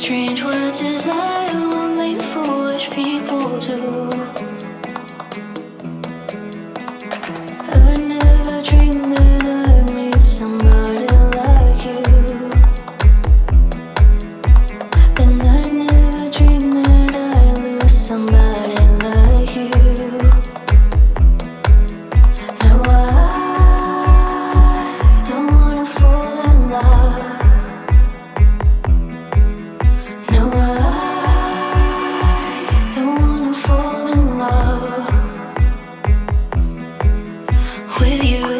strange what desire with you.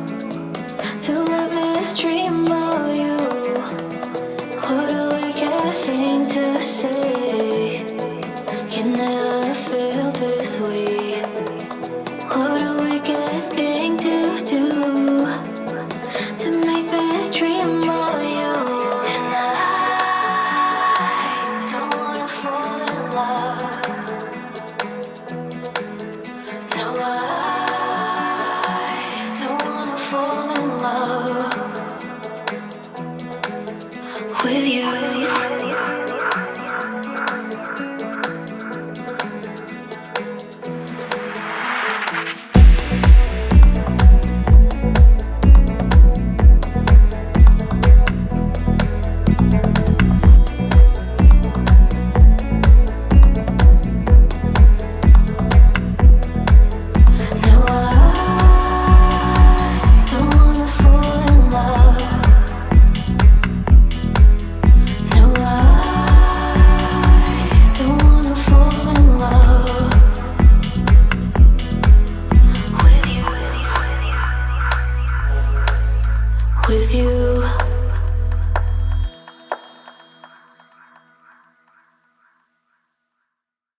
you.